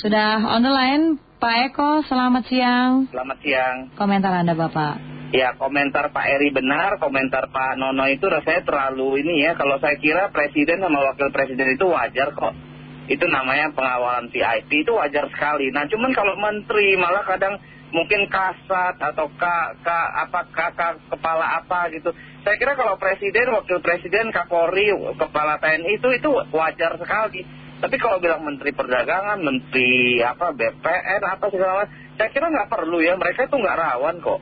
Sudah on the line, Pak Eko, selamat siang. Selamat siang. Komentar Anda, Bapak. Ya, komentar Pak Eri benar, komentar Pak Nono itu rasanya terlalu ini ya. Kalau saya kira presiden sama wakil presiden itu wajar kok. Itu namanya pengawalan VIP, itu wajar sekali. Nah, cuman kalau menteri malah kadang mungkin kasat atau kak, kak apa kakak kepala apa gitu. Saya kira kalau presiden, wakil presiden, kapolri, kepala TNI itu itu wajar sekali. Tapi kalau bilang menteri perdagangan, menteri apa BPN apa segala macam, saya kira nggak perlu ya. Mereka itu nggak rawan kok.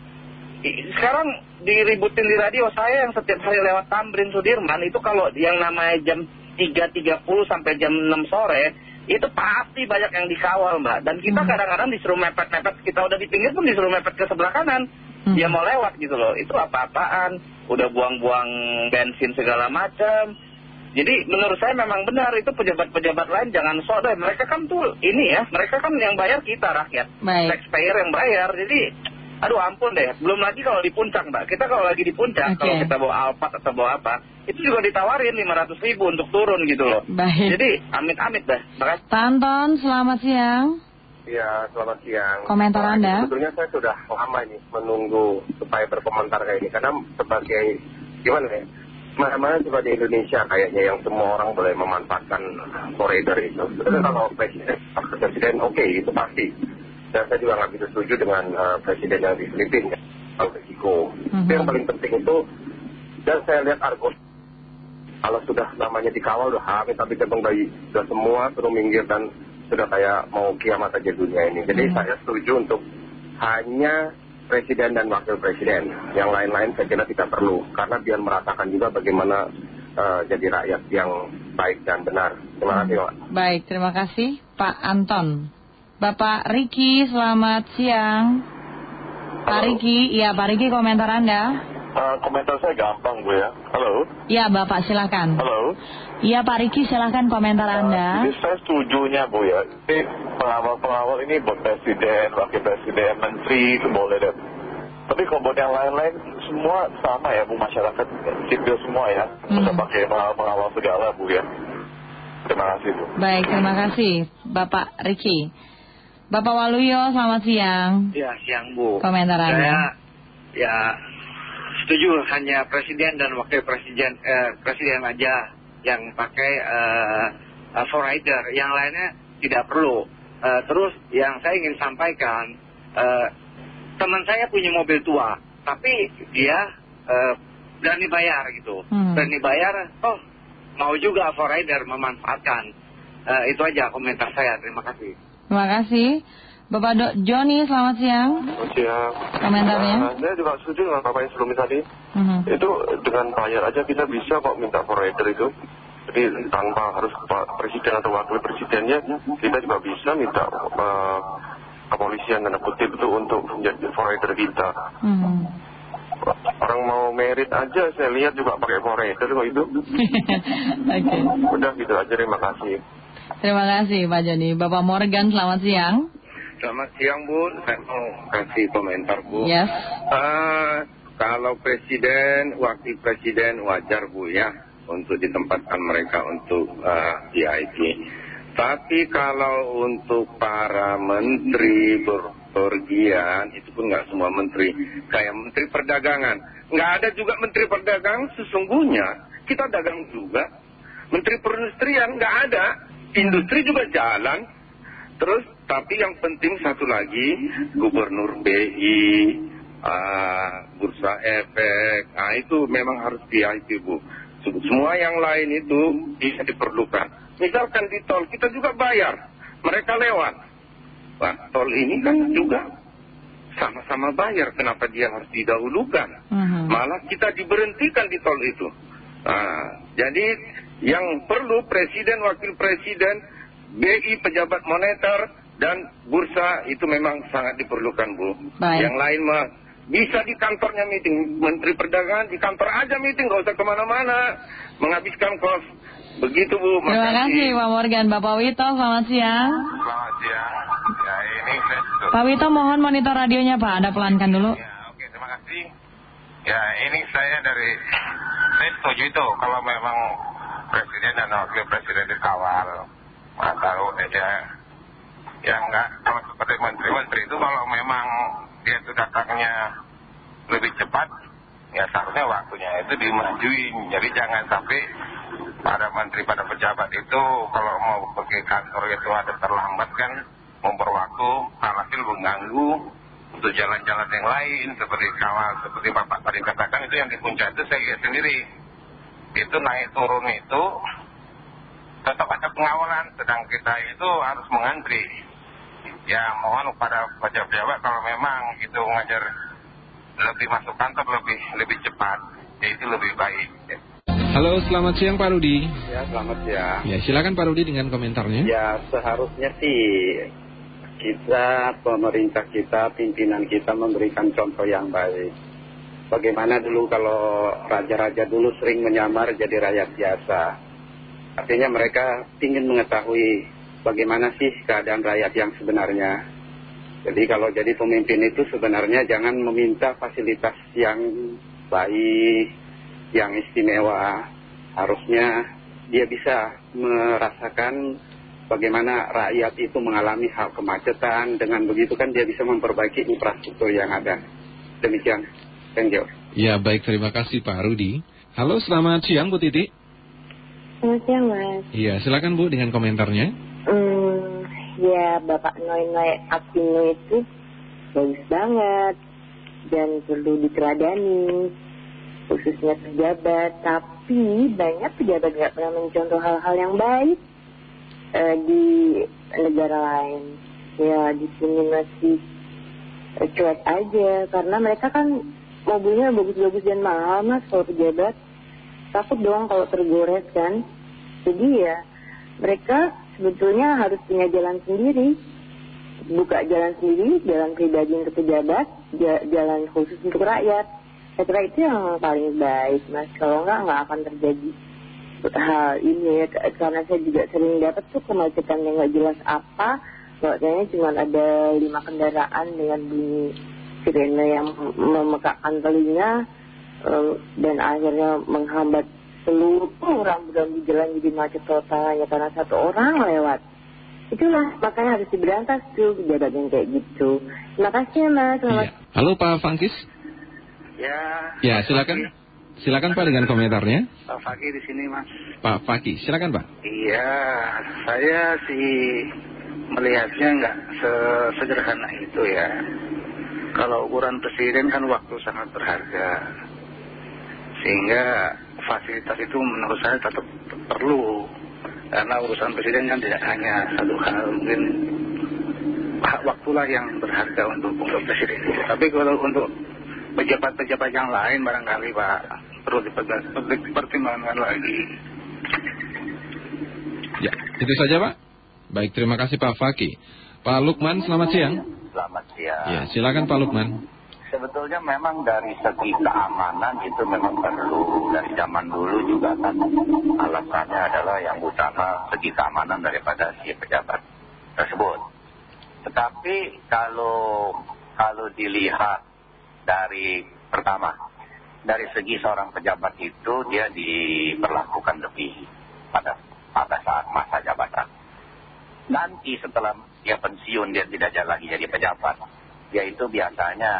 Sekarang diributin di radio saya yang setiap hari lewat Tamrin Sudirman itu kalau yang namanya jam 3.30 sampai jam 6 sore itu pasti banyak yang dikawal mbak. Dan kita Hmm. kadang-kadang disuruh mepet-mepet, kita udah di pinggir pun disuruh mepet ke sebelah kanan. Hmm. Dia mau lewat gitu loh. Itu apa-apaan. Udah buang-buang bensin segala macam. Jadi menurut saya memang benar itu pejabat-pejabat lain jangan sok deh. Mereka kan tuh ini ya, mereka kan yang bayar kita rakyat. Baik. Taxpayer yang bayar. Jadi aduh ampun deh. Belum lagi kalau di puncak mbak. Kita kalau lagi di puncak, kalau kita bawa Alphard atau bawa apa, itu juga ditawarin 500 ribu untuk turun gitu loh. Baik. Jadi amit-amit dah. Makasih. Pak Anton, selamat siang. Ya, selamat siang. Komentar Wah, Anda? Sebetulnya saya sudah lama ini menunggu supaya berkomentar kayak ini. Karena sebagai, gimana ya, mana-mana juga di Indonesia kayaknya yang semua orang boleh memanfaatkan koridor itu. Kalau presiden, presiden oke, itu pasti. Dan saya juga nggak bisa setuju dengan eh, presiden yang di Filipina, Pak. Mhm. Itu yang paling penting itu, dan saya lihat argos kalau sudah namanya dikawal udah hamil tapi kantong bayi sudah semua suruh minggir dan sudah kayak mau kiamat aja dunia ini jadi Hmm. saya setuju untuk hanya presiden dan wakil presiden yang lain-lain saya kira tidak perlu karena biar merasakan juga bagaimana eh, jadi rakyat yang baik dan benar terima kasih Pak Baik, terima kasih Pak Anton. Bapak Riki, selamat siang. Pak Riki, iya Pak Riki komentar Anda. Eh, komentar saya gampang Bu ya. Halo? Iya Bapak, silakan. Halo? Iya Pak Riki, silakan komentar Anda. Jadi saya setujunya Bu ya. Ini pengawal-pengawal ini buat presiden, wakil presiden, menteri itu boleh deh. Tapi kalau buat yang lain-lain semua sama ya Bu masyarakat sipil semua ya. Hmm. pakai pengawal-pengawal segala Bu ya. Terima kasih Bu. Baik, terima kasih Bapak Riki. Bapak Waluyo, selamat siang. Ya, siang Bu. Komentar Saya Anda. ya setuju hanya presiden dan wakil presiden eh, presiden aja yang pakai eh, eh, forrider, yang lainnya tidak perlu. Eh, terus yang saya ingin sampaikan, eh, teman saya punya mobil tua, tapi dia eh, berani bayar gitu, Hmm. berani bayar, oh mau juga forrider memanfaatkan. Eh, itu aja komentar saya. Terima kasih. Terima kasih. Bapak Joni, selamat siang. Selamat siang. Komentarnya? Nah, saya juga setuju dengan Bapak yang sebelumnya tadi. Mhm. Itu dengan bayar aja kita bisa kok minta provider itu. Jadi tanpa harus Pak presiden atau wakil presidennya, kita juga bisa minta eh, kepolisian dan kutip itu untuk menjadi provider kita. Mhm. Orang mau merit aja saya lihat juga pakai provider kok itu. Oke. Udah gitu aja terima kasih. Terima kasih Pak Joni. Bapak Morgan, selamat siang. Selamat siang Bu saya mau kasih komentar Bu Yes. Ah, kalau presiden, wakil presiden wajar Bu ya untuk ditempatkan mereka untuk ah, VIP. Tapi kalau untuk para menteri berpergian, itu pun nggak semua menteri. Kayak menteri perdagangan. Nggak ada juga menteri perdagangan sesungguhnya. Kita dagang juga. Menteri perindustrian nggak ada. Industri juga jalan. Terus, tapi yang penting satu lagi, gubernur BI, ah, bursa efek, ah, itu memang harus VIP Bu. Semua yang lain itu bisa diperlukan. Misalkan di tol, kita juga bayar, mereka lewat. Wah, tol ini kan juga sama-sama bayar, kenapa dia harus didahulukan? Mhm. Malah kita diberhentikan di tol itu. Nah, jadi yang perlu presiden, wakil presiden, BI, pejabat moneter, dan bursa itu memang sangat diperlukan, Bu. Baik. Yang lain mah bisa di kantornya meeting. Menteri Perdagangan di kantor aja meeting, nggak usah ke mana-mana. Menghabiskan kos. Begitu, Bu. Terima kasih Pak Morgan. Bapak Wito, selamat siang. Selamat siang. Ya, ini saya Pak Wito, mohon monitor radionya Pak. Anda pelankan dulu. Ya, oke, terima kasih. Ya, ini saya dari, saya setuju itu kalau memang presiden dan wakil presiden dikawal. Nggak tahu aja. Ya enggak, kalau seperti menteri-menteri itu kalau memang dia itu datangnya lebih cepat, ya seharusnya waktunya itu dimajuin. Jadi jangan sampai pada menteri, pada pejabat itu kalau mau pergi kantor itu ada terlambat kan, memperwaktu, hasil mengganggu untuk jalan-jalan yang lain seperti kawal, seperti Bapak tadi katakan itu yang di puncak itu saya lihat sendiri. Itu naik turun itu tetap ada pengawalan, sedang kita itu harus mengantri. Ya mohon kepada pejabat-pejabat kalau memang itu ngajar lebih masuk kantor lebih lebih cepat, ya itu lebih baik. Halo, selamat siang Pak Rudi. Ya, selamat siang. Ya, silakan Pak Rudi dengan komentarnya. Ya, seharusnya sih kita, pemerintah kita, pimpinan kita memberikan contoh yang baik. Bagaimana dulu kalau raja-raja dulu sering menyamar jadi rakyat biasa. Artinya mereka ingin mengetahui bagaimana sih keadaan rakyat yang sebenarnya. Jadi kalau jadi pemimpin itu sebenarnya jangan meminta fasilitas yang baik, yang istimewa. Harusnya dia bisa merasakan bagaimana rakyat itu mengalami hal kemacetan. Dengan begitu kan dia bisa memperbaiki infrastruktur yang ada. Demikian. Thank you. Ya, baik. Terima kasih Pak Rudi. Halo, selamat siang Bu Titi. Selamat siang Mas. Iya, silakan Bu dengan komentarnya. Hmm, ya Bapak Noy Apino itu bagus banget dan perlu diteladani khususnya pejabat. Tapi banyak pejabat nggak pernah mencontoh hal-hal yang baik eh, di negara lain. Ya di sini masih eh, cuek aja karena mereka kan mobilnya bagus-bagus dan mahal mas kalau pejabat takut doang kalau tergores kan jadi ya mereka sebetulnya harus punya jalan sendiri. Buka jalan sendiri jalan pribadi untuk pejabat jalan khusus untuk rakyat. Saya kira itu yang paling baik mas. Kalau enggak nggak akan terjadi hal ini ya. Karena saya juga sering dapat tuh kemacetan yang nggak jelas apa. Kayaknya cuma ada lima kendaraan dengan bunyi sirene yang memekakkan telinga dan akhirnya menghambat seluruh orang di jalan jadi macet total hanya karena satu orang lewat. Itulah makanya harus diberantas tuh kejadian kayak gitu. Terima kasih mas. Selamat. Iya. Halo Pak Fangkis. Ya. Ya, silakan. Silakan Pak dengan komentarnya. Pak Fakih di sini mas. Pak Fakih, silakan Pak. Iya, saya sih melihatnya nggak sesederhana itu ya. Kalau ukuran presiden kan waktu sangat berharga. Sehingga fasilitas itu menurut saya tetap perlu. Karena urusan presiden kan tidak hanya satu hal. Mungkin waktulah yang berharga untuk, untuk presiden. Tapi kalau untuk pejabat-pejabat yang lain barangkali Pak perlu dipertimbangkan lagi. Ya, itu saja Pak. Baik, terima kasih Pak Faki. Pak Lukman, selamat siang. Selamat siang. Ya, silakan Pak Lukman. Sebetulnya memang dari segi keamanan itu memang perlu. Dari zaman dulu juga kan alasannya adalah yang utama segi keamanan daripada si pejabat tersebut. Tetapi kalau kalau dilihat dari pertama, dari segi seorang pejabat itu dia diperlakukan lebih pada pada saat masa jabatan. Nanti setelah dia pensiun dia tidak lagi jadi pejabat dia itu biasanya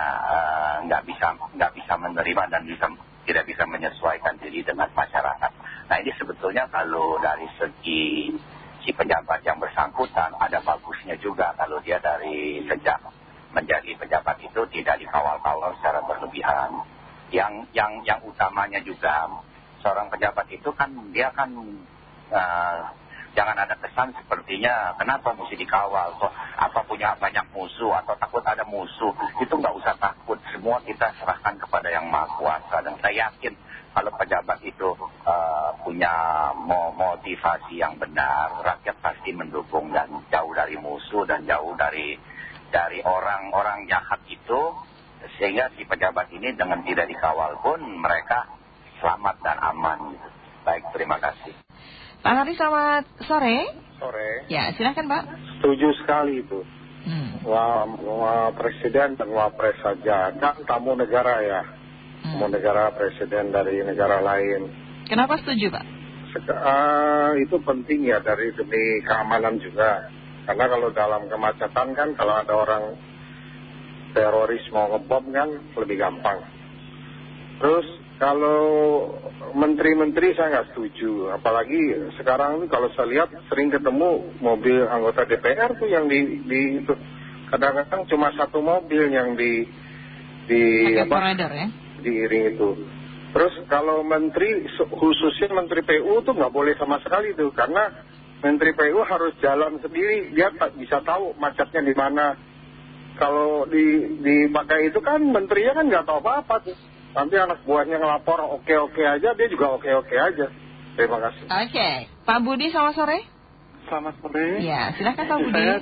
nggak bisa nggak bisa menerima dan bisa tidak bisa menyesuaikan diri dengan masyarakat. Nah ini sebetulnya kalau dari segi si pejabat yang bersangkutan ada bagusnya juga kalau dia dari sejak menjadi pejabat itu tidak dikawal-kawal secara berlebihan. Yang yang yang utamanya juga seorang pejabat itu kan dia kan jangan ada kesan sepertinya kenapa mesti dikawal? Kok apa punya banyak musuh atau takut ada musuh? Itu nggak usah takut. Semua kita serahkan kepada yang maha kuasa. Dan saya yakin kalau pejabat itu punya motivasi yang benar rakyat pasti mendukung dan jauh dari musuh dan jauh dari dari orang-orang jahat itu sehingga si pejabat ini dengan tidak dikawal pun mereka selamat dan aman. Baik terima kasih Pak Hari selamat sore. Sore. Ya, silakan Pak. Setuju sekali itu. Hmm. Wah, wah, presiden dan wapres saja. Kan tamu negara ya. Hmm. Tamu negara presiden dari negara lain. Kenapa setuju Pak? Seka, uh, itu penting ya dari demi keamanan juga. Karena kalau dalam kemacetan kan kalau ada orang teroris mau ngebom kan lebih gampang. Terus kalau menteri-menteri saya nggak setuju. Apalagi sekarang ini kalau saya lihat sering ketemu mobil anggota DPR tuh yang di, di itu. Kadang-kadang cuma satu mobil yang di di apa? ya? Diiring itu. Terus kalau menteri khususnya menteri PU tuh nggak boleh sama sekali tuh karena menteri PU harus jalan sendiri dia tak bisa tahu macetnya di mana. Kalau di dipakai itu kan menterinya kan nggak tahu apa-apa tuh. Nanti anak buahnya ngelapor oke-oke aja dia juga oke-oke aja. Terima kasih. Oke, Pak Budi selamat sore. Selamat sore. Ya, silakan Pak Budi. Saya,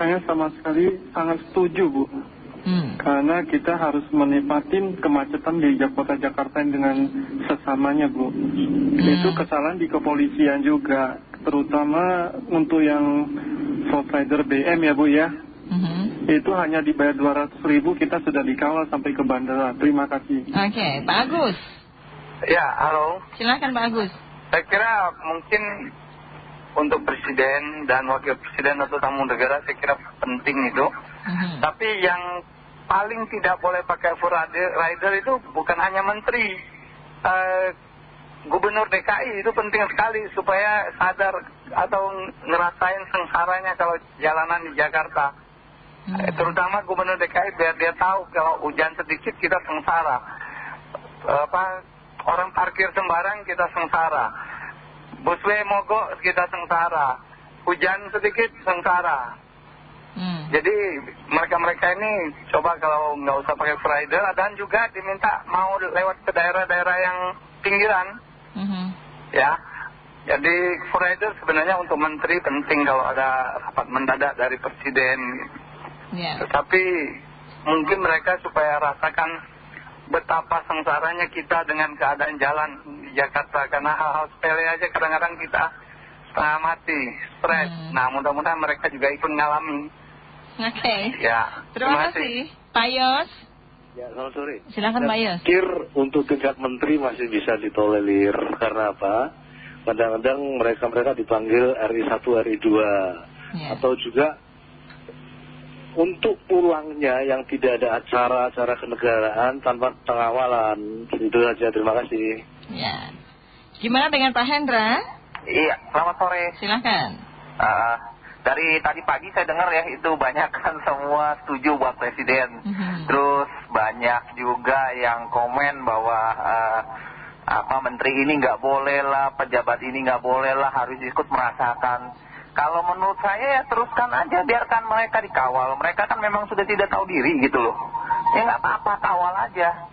saya sama sekali sangat setuju Bu. Hmm. Karena kita harus menikmatin kemacetan di kota Jakarta dengan sesamanya Bu. Itu kesalahan di kepolisian juga. Terutama untuk yang Road Rider BM ya Bu ya. Itu hanya dibayar 200 ribu kita sudah dikawal sampai ke bandara. Terima kasih. Oke, Pak Agus. Ya, halo. Silakan Pak Agus. Saya kira mungkin untuk presiden dan wakil presiden atau tamu negara saya kira penting itu. Tapi yang paling tidak boleh pakai full rider itu bukan hanya menteri. Eh, Gubernur DKI itu penting sekali supaya sadar atau ngerasain sengsaranya kalau jalanan di Jakarta. Eh, terutama Gubernur DKI biar dia tahu kalau hujan sedikit kita sengsara. apa, orang parkir sembarang kita sengsara. Busway mogok kita sengsara. Hujan sedikit sengsara. Jadi mereka-mereka ini coba kalau nggak usah pakai rider dan juga diminta mau lewat ke daerah-daerah yang pinggiran. Ya, jadi rider sebenarnya untuk menteri penting kalau ada rapat mendadak dari presiden. Tetapi mungkin mereka supaya rasakan betapa sengsaranya kita dengan keadaan jalan di Jakarta. Karena hal-hal sepele aja kadang-kadang kita setengah mati, stres. Nah mudah-mudahan mereka juga ikut ngalami. Oke. Ya, Terima kasih. Pak Yos. Ya, selamat sore. Silakan Pak Yos. pikir untuk tingkat menteri masih bisa ditolerir karena apa? Kadang-kadang mereka-mereka dipanggil RI 1, RI 2 atau juga untuk pulangnya yang tidak ada acara-acara kenegaraan tanpa pengawalan. Itu saja, terima kasih. Ya. Gimana dengan Pak Hendra? Iya, selamat sore. Silakan. Uh, dari tadi pagi saya dengar ya itu banyak kan semua setuju buat presiden. Terus banyak juga yang komen bahwa uh, apa menteri ini nggak boleh lah, pejabat ini nggak boleh lah, harus ikut merasakan. Kalau menurut saya ya teruskan aja, biarkan mereka dikawal. Mereka kan memang sudah tidak tahu diri gitu loh. Ya nggak apa-apa, kawal aja.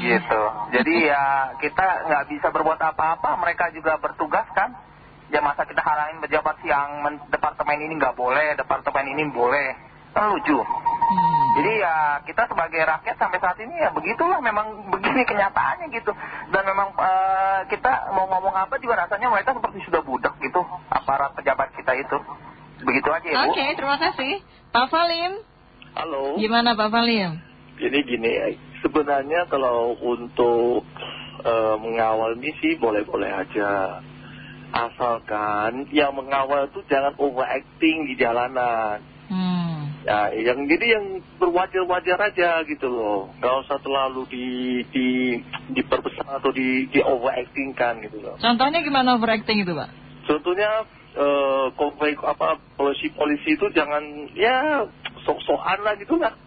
Gitu. Jadi ya kita nggak bisa berbuat apa-apa, mereka juga bertugas kan. Ya masa kita halangin pejabat yang departemen ini nggak boleh, departemen ini boleh. Kan lucu. Jadi ya kita sebagai rakyat sampai saat ini ya begitulah memang begini kenyataannya gitu. Dan memang eh, kita mau ngomong apa juga rasanya mereka seperti sudah budak gitu aparat pejabat kita itu. Begitu aja ya Bu. Oke, terima kasih. Pak Valim. Halo. Gimana Pak Valim? Jadi gini, sebenarnya kalau untuk eh, mengawal misi boleh-boleh aja. Asalkan yang mengawal itu jangan overacting di jalanan. Ya, yang jadi yang berwajar-wajar aja gitu loh. Gak usah terlalu di, di, diperbesar atau di, di overactingkan gitu loh. Contohnya gimana overacting itu Pak? Contohnya eh konvoy apa polisi-polisi itu jangan ya sok-sokan lah gitu lah.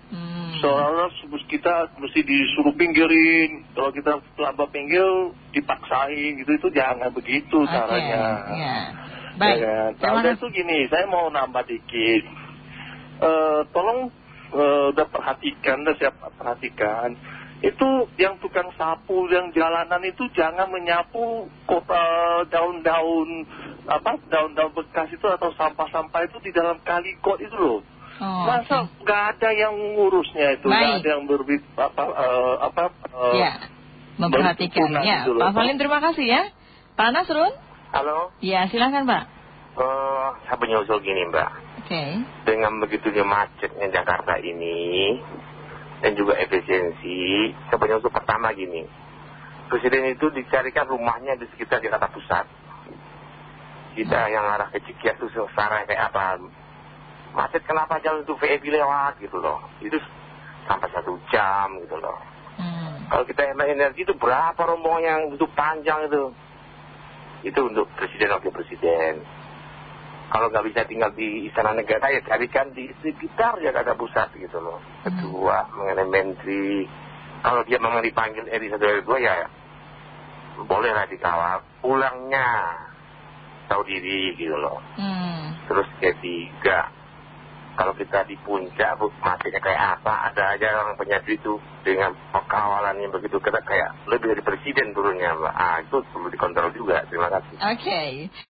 Soalnya kita mesti disuruh pinggirin. Kalau kita pelaba pinggir dipaksain gitu itu jangan begitu caranya. Ya. Baik. Ya, kan? Nah, udah itu gini, saya mau nambah dikit. Eh, tolong eh, udah perhatikan, udah siap perhatikan. Itu yang tukang sapu yang jalanan itu jangan menyapu kota daun-daun apa daun-daun bekas itu atau sampah-sampah itu di dalam kali kot itu loh. Oh, Masa nggak ada yang ngurusnya itu, nggak Baik. ada yang berbi apa eh, apa eh, Ya. Memperhatikan. Ya, gitu loh. Pak Valim terima kasih ya. Pak Nasrun? Halo, Ya, silakan Pak. eh saya menyusul gini Mbak. Oke. Dengan begitunya macetnya Jakarta ini dan juga efisiensi, saya penyusul pertama gini. Presiden itu dicarikan rumahnya di sekitar Jakarta Pusat. Kita yang arah ke Cikias itu sekarang kayak apa? macet kenapa jalan itu VIP lewat gitu loh itu sampai satu jam gitu loh kalau kita hemat energi itu berapa rombongan yang itu panjang itu itu untuk presiden wakil presiden kalau nggak bisa tinggal di istana negara ya carikan di sekitar Jakarta Pusat gitu loh. Kedua mengenai menteri. Kalau dia memang dipanggil RI satu RI dua ya bolehlah dikawal. Pulangnya tahu diri gitu loh. Terus ketiga kalau kita di puncak bu macetnya kayak apa ada aja orang punya duit itu dengan pekawalan yang begitu. Ketat kayak lebih dari presiden turunnya mbak. Ah itu perlu dikontrol juga. Terima kasih. Oke.